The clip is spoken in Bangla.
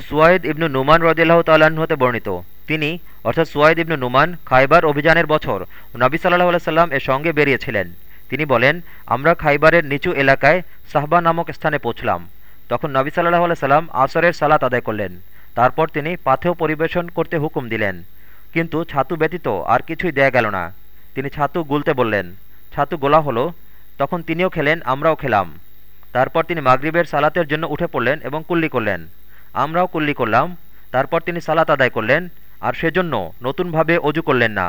সুয়াইদ ইবনু নুমান রদিল্লাহ হতে বর্ণিত। তিনি, অর্থাৎ সুয়াইদ ইবনু নুমান, খাইবার অভিযানের বছর নবী সাল্লাহ আলাইসাল্লাম এর সঙ্গে বেরিয়েছিলেন। তিনি বলেন, আমরা খাইবারের নিচু এলাকায় সাহবা নামক স্থানে পৌঁছলাম। তখন নবী সাল্লাহ আলাইসাল্লাম আসরের সালাত আদায় করলেন। তারপর তিনি পাথেও পরিবেশন করতে হুকুম দিলেন। কিন্তু ছাতু ব্যতীত আর কিছুই দেয়া গেল না। তিনি ছাতু গুলতে বললেন, ছাতু গোলা হলো। তখন তিনিও খেলেন, আমরাও খেলাম। তারপর তিনি মাগরিবের সালাতের জন্য উঠে পড়লেন এবং কুল্লি করলেন। আমরাও কুল্লি করলাম তারপর তিনি সালাত আদায় করলেন আর সেজন্য নতুনভাবে অজু করলেন না।